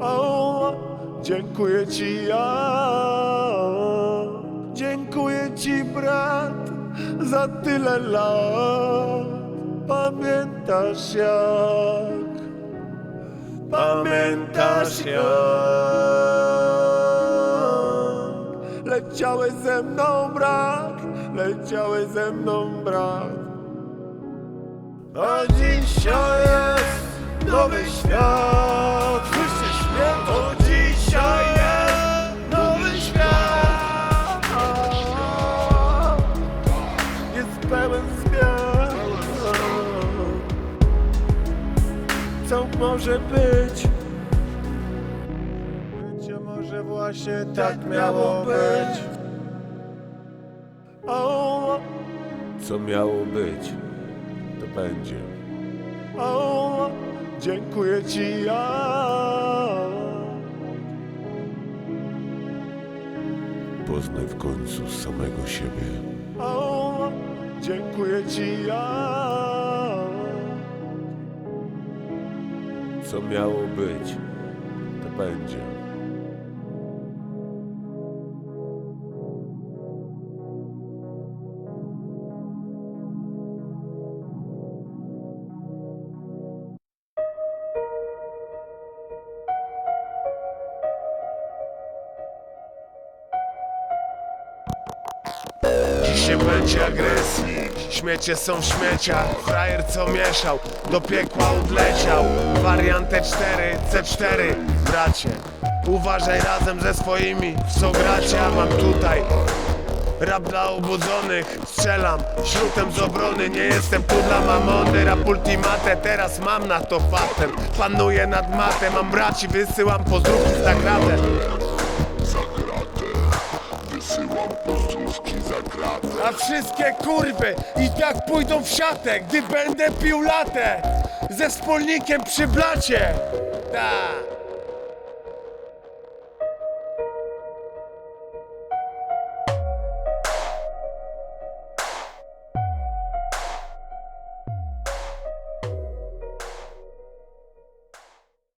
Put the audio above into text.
O, dziękuję ci ja. Dziękuję ci brat za tyle lat. Pamiętasz jak? Pamiętasz jak? Leciałeś ze mną brat, leciałeś ze mną brat. A dzisiaj jest nowy świat. Może być? Życie może właśnie tak miało być. O, co miało być? to będzie. O, dziękuję ci ja. Poznaj w końcu samego siebie. O, dziękuję ci ja. Co miało być, to będzie. Dzisiaj będzie agresji. Śmiecie są w śmieciach. Frajer co mieszał Do piekła odleciał. Wariant T4, C4 Bracie Uważaj razem ze swoimi. W Co gracie, mam tutaj Rap dla obudzonych. Strzelam śrutem z obrony. Nie jestem tu dla mamony. Rap ultimatę Teraz mam na to fatem. Panuję nad matem Mam braci Wysyłam pozdrówki z nagradem wszystkie kurwy i tak pójdą w siatę, gdy będę pił latę ze wspólnikiem przy blacie. Tak.